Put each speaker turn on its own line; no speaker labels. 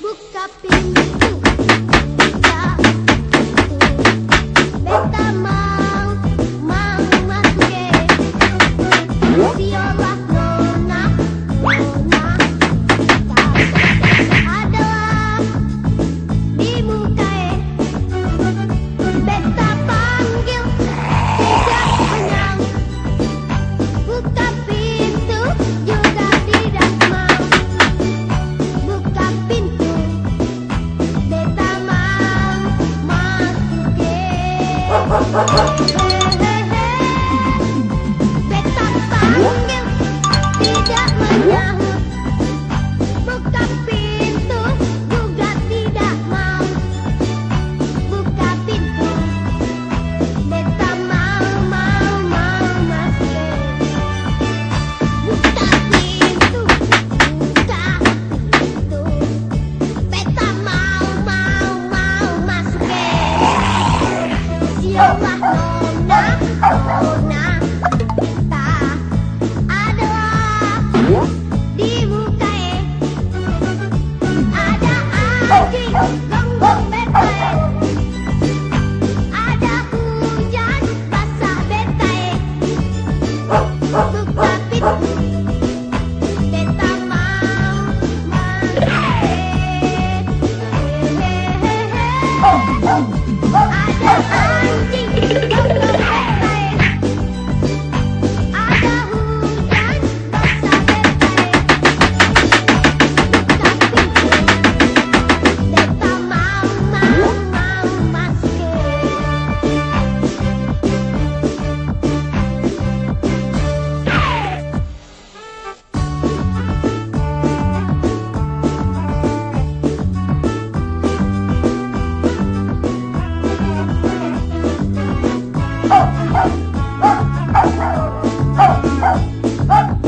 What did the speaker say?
Buka pintu. ha, ha, ha. oh my god Ah!